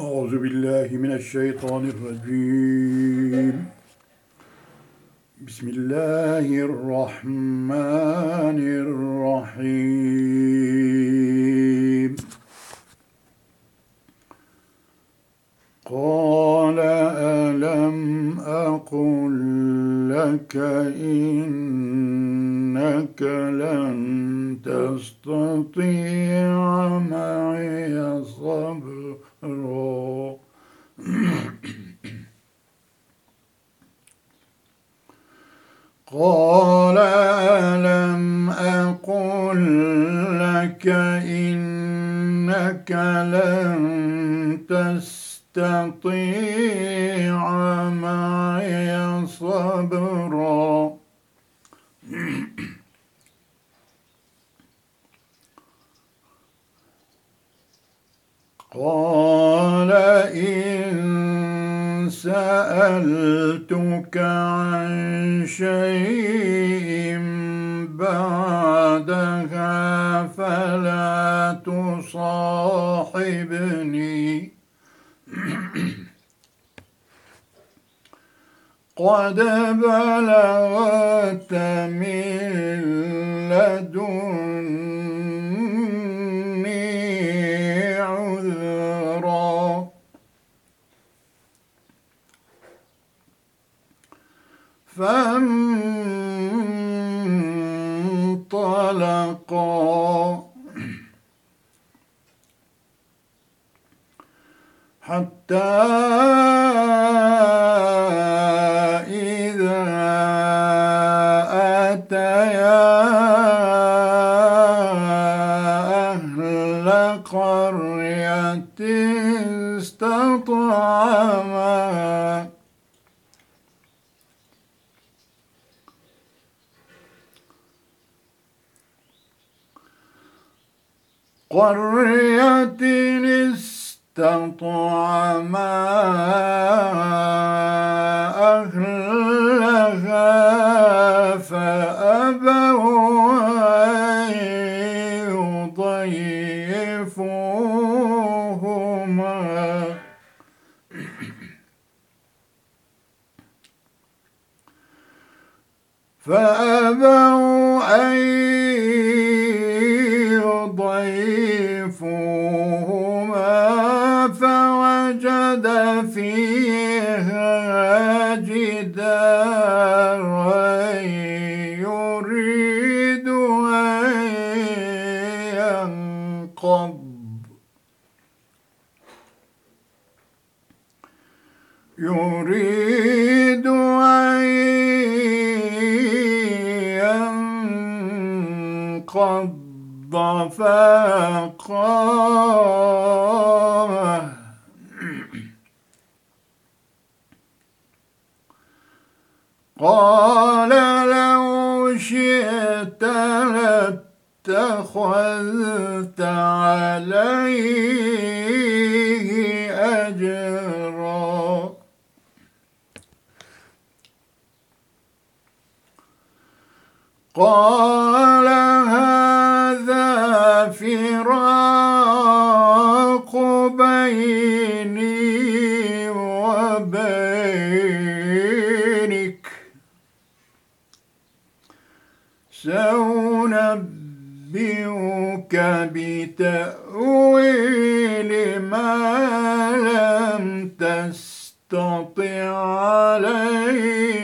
أعوذ بالله من الشيطان الرجيم. بسم الله الرحمن الرحيم. قال ألم أقل لك إنك لن تستطيع معي صبرا؟ قال ألم أقل لك إنك لن تستطيع معي صبرا؟ قال إن سألتك عن شيء بعدها فلا تصاحبني. قد بلغت من لدني فانطلقا. حتى one فوجد فيها جدارا يريد أن ينقض يريد أن ينقض فقام قال لو شئت لاتخذت عليه أجرا. قال هذا فراق بيني سأنبئك بتأويل ما لم تستطع عليه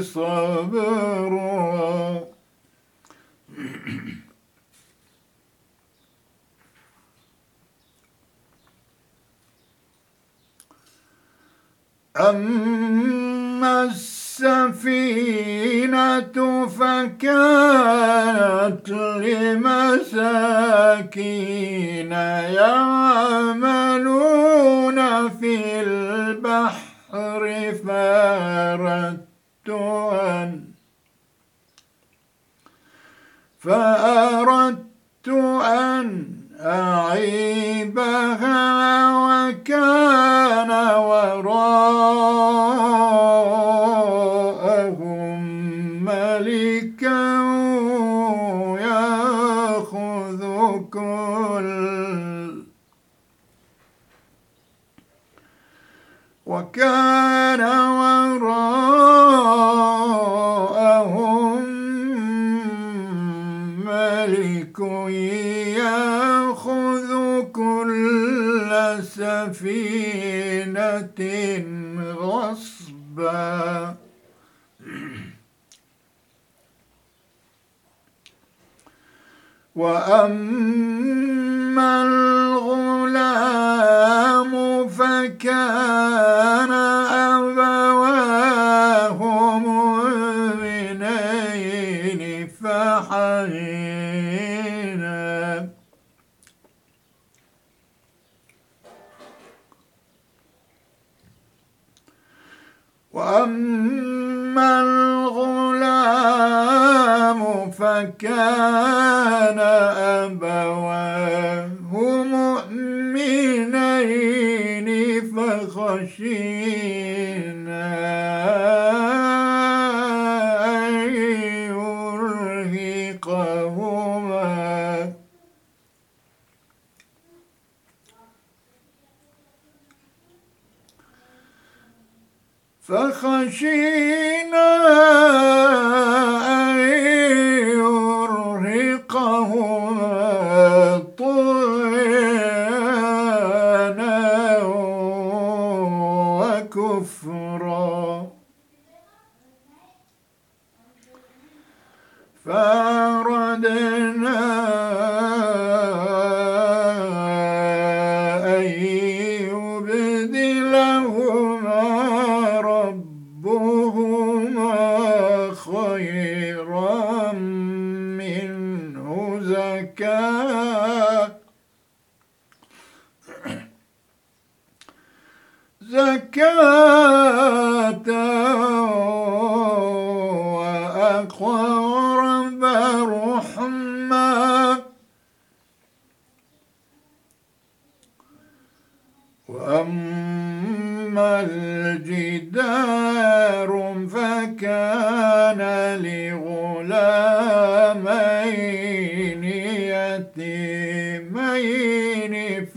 صبرا أما السفينة فكانت لمساكين يعملون في البحر فأردت أن فأردت أن أعيبها وكان وكان وراءهم ملك يأخذ كل سفينة غصبا. وأما وكفرا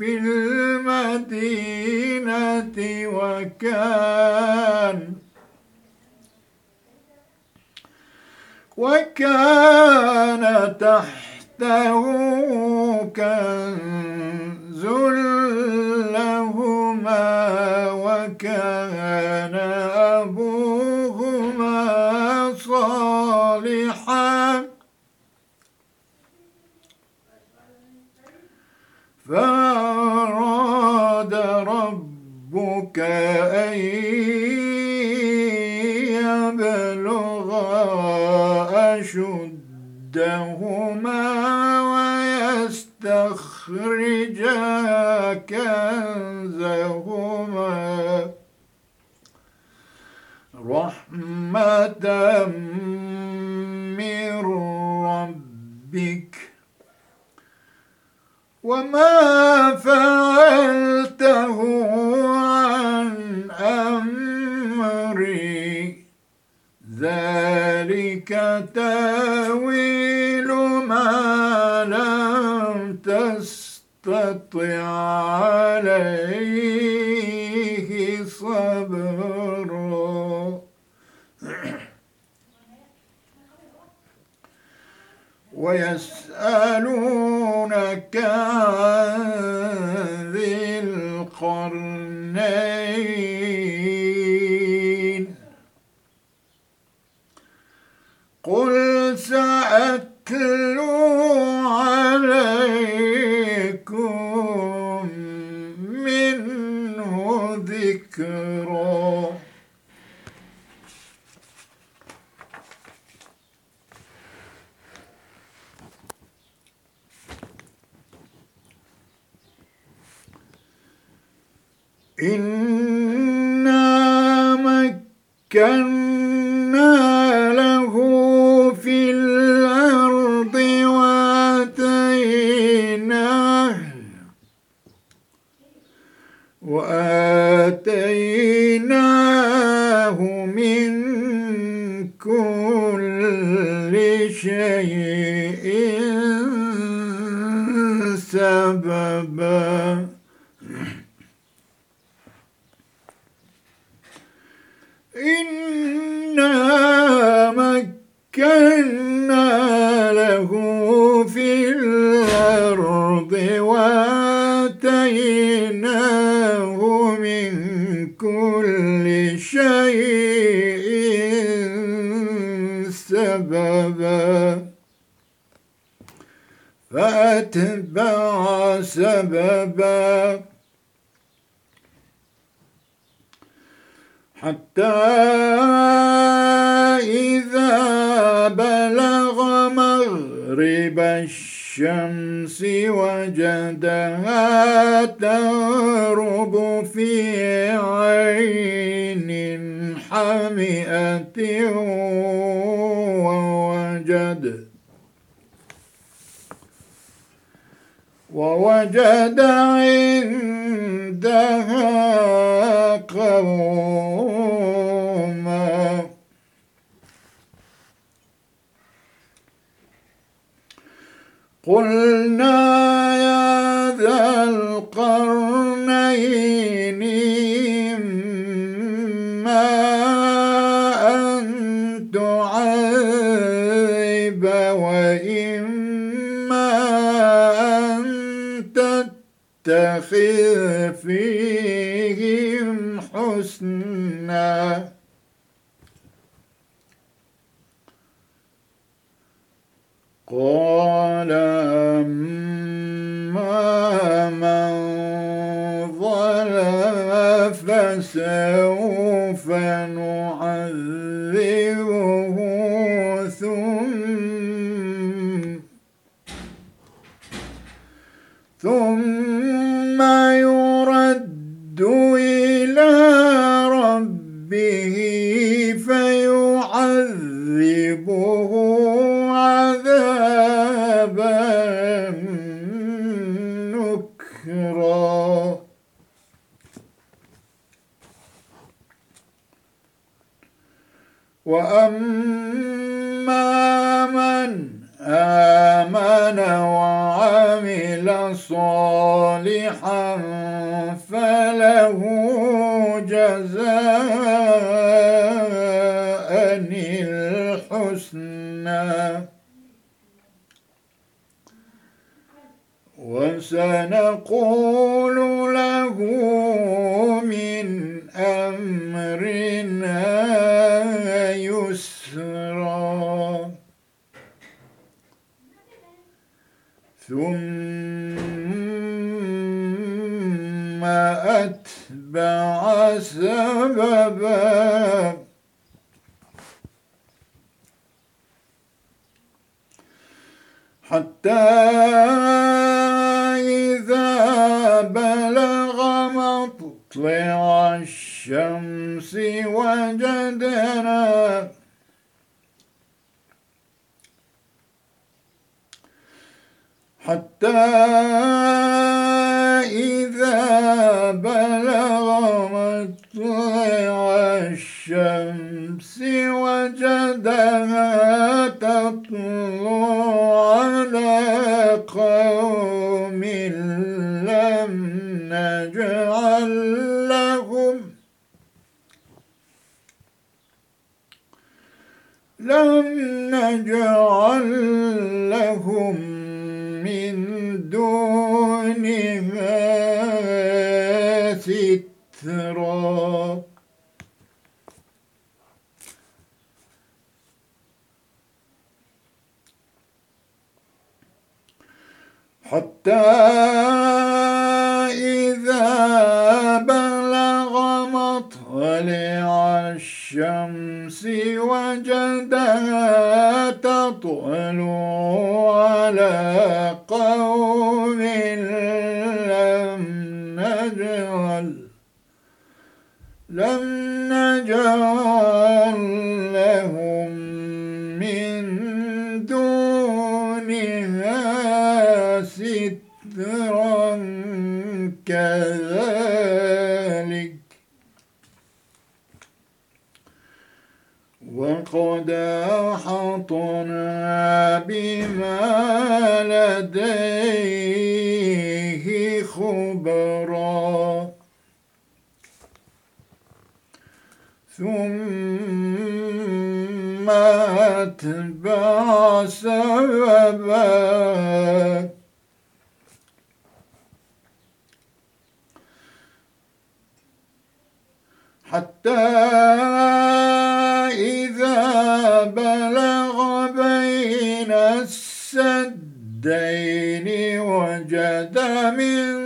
في المدينة وكان وكان تحته كنز لهما وكان أبوهما صالحا. فأراد أن يبلغا أشدهما ويستخرجا كنزهما. رحمة من ربك. وما فعلته تاويل ما لم تستطع عليه صبرا ويسألونك عن ذي القرنين إنا مكنا سببا فأتبع سببا حتى إذا بلغ مغرب الشمس وجدها تغرب في عين حمئة ووجد. ووجد عندها قوما. قلنا تتخذ وأما من آمن وعمل صالحا فله جزاء الحسنى. وسنقول سببا حتى إذا بلغ مطلع الشمس وجدنا حتى الشمس وجدها تطلع على قوم لم نجعل لهم لم نجعل لهم من دونها حتى إذا بلغ مطلع الشمس وجدها تطلع على قوم بما لديه خبرا. ثم أتبع سببك من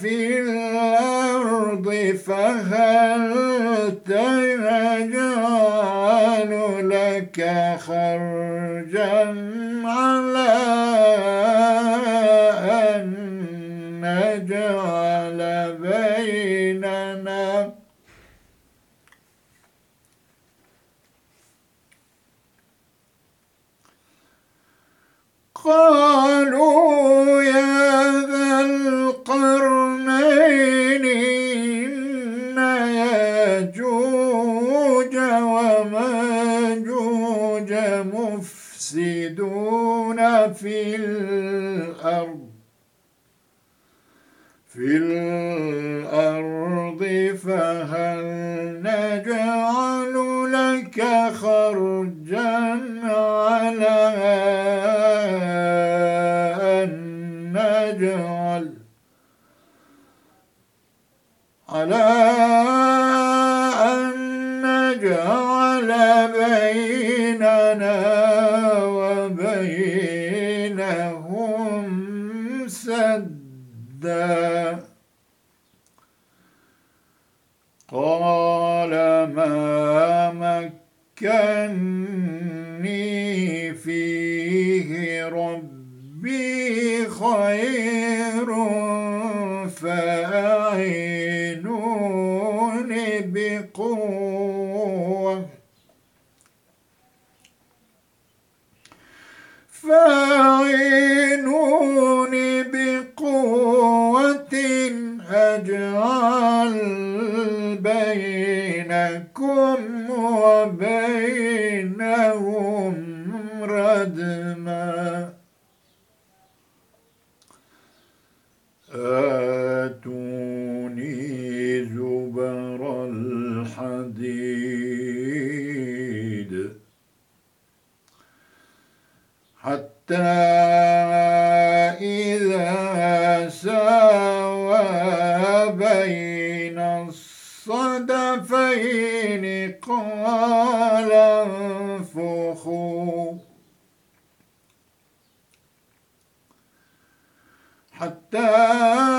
في الأرض فهل تجعل لك خرجا على أن نجعل بيننا؟ قالوا في فأعينوني بقوة. فأعينوني بقوة أجعل بينكم وبينهم ردماً. Uh, إذا ساوى بين الصدفين قال انفخوا. حتى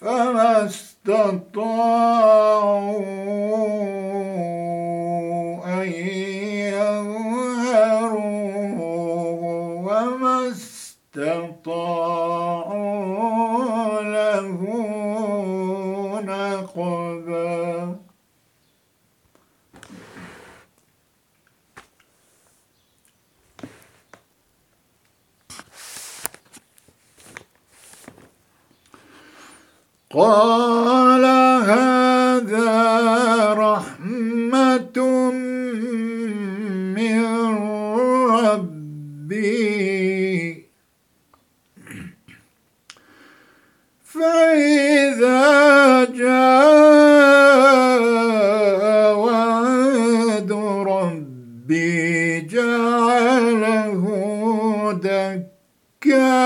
فما استطاعوا قال هذا رحمة من ربي. فإذا جاء وعد ربي جعله دكا.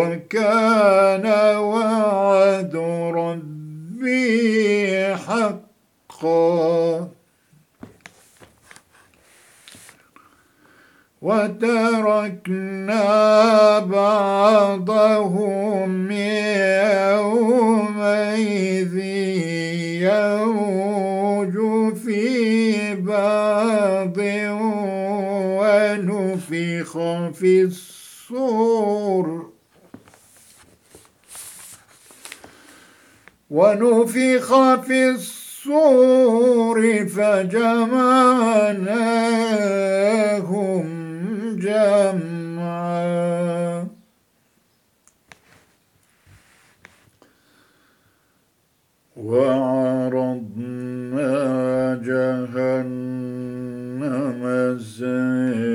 وكان وعد ربي حقا. وتركنا بعضهم يومئذ يوج في بعض ونفخ في الصور. ونفخ في الصور فجمعناهم جمعا. وعرضنا جهنم يومئذ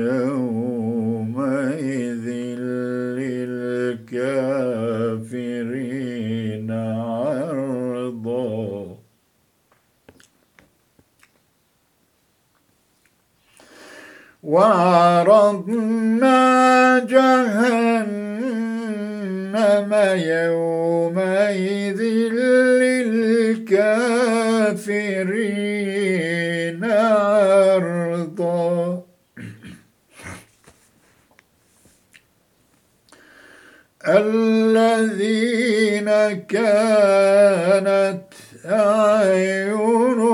وعرضنا جهنم يومئذ للكافرين عرضا. الذين كانت أعينهم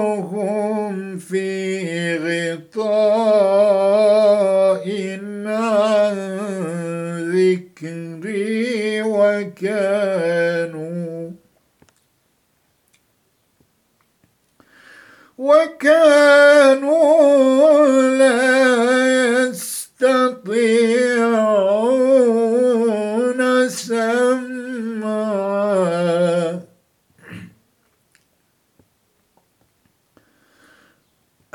وكانوا وكانوا لا يستطيعون سمعا.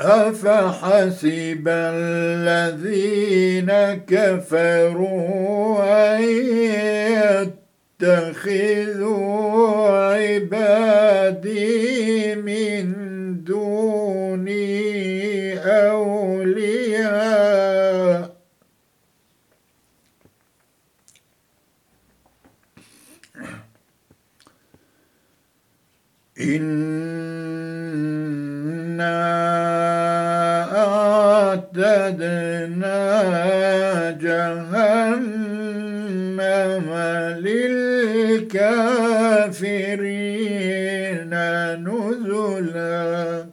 أفحسب الذين كفروا أن يتخذوا عبادي من دوني أولياء. إنا أعتدنا جهنم للكافرين نزلا.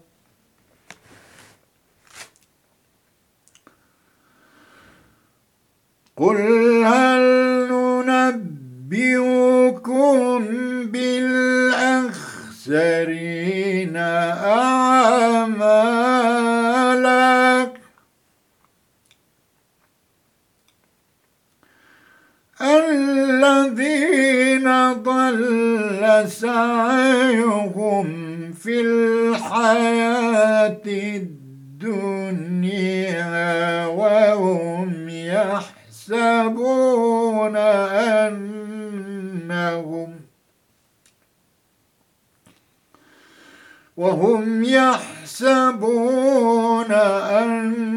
قل هل ننبئكم بالأخسرين؟ سعيهم في الحياة الدنيا وهم يحسبون أنهم وهم يحسبون أنهم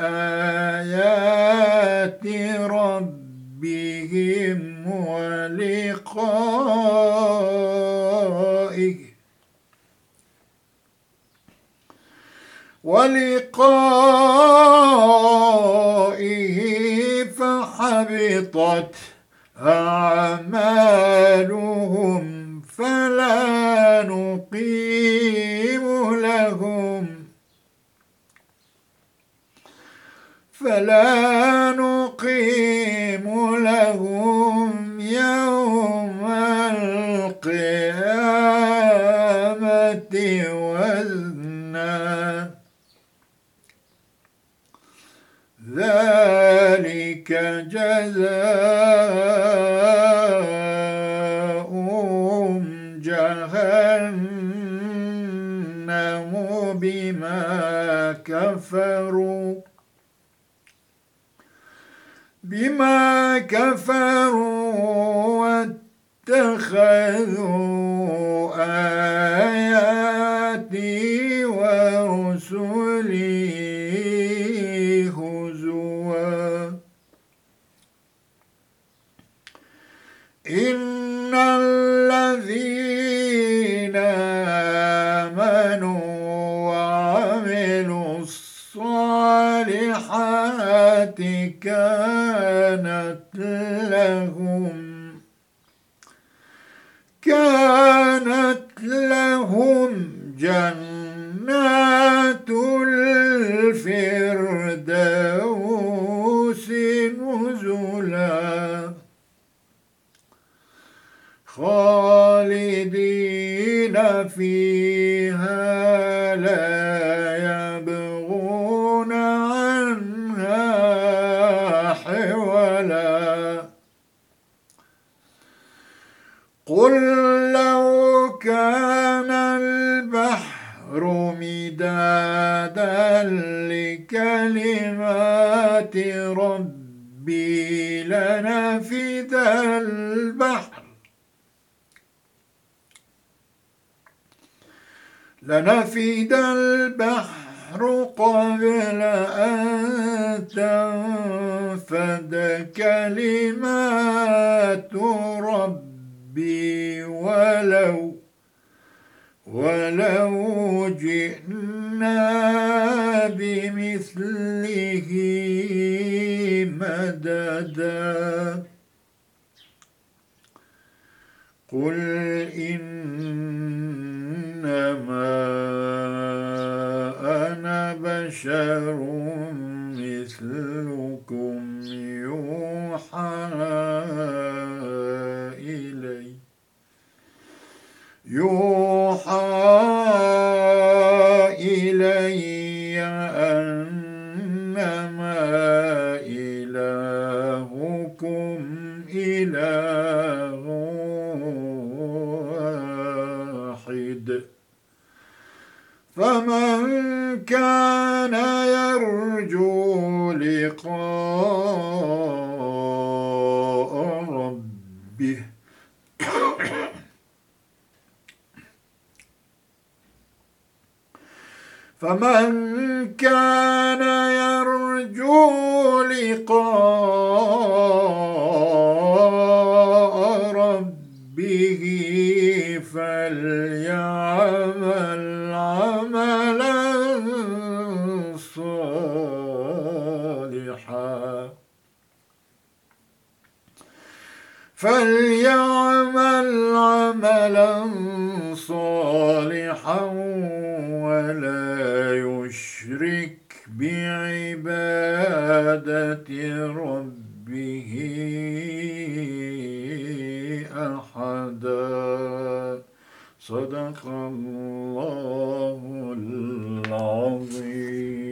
آيات ربهم ولقائه ولقائه فحبطت أعمالهم فلا نقيم لهم فلا نقيم لهم يوم القيامة وزنا ذلك جزاؤهم جهنم بما كفروا. بما كفروا واتخذوا آياتي ورسلي. كانت لهم كانت لهم جنات الفردوس نزلا. خالدين فيها. ربي لنفد البحر. لنفد البحر قبل أن تنفد كلمات ربي ولو ولو جئنا بمثله مددا قل إنما أنا بشر مثلكم يوحى إلي. يوحى فمن كان يرجو لقاء ربه فمن كان يرجو لقاء فليعمل عملا صالحا ولا يشرك بعبادة ربه أحدا. صدق الله العظيم.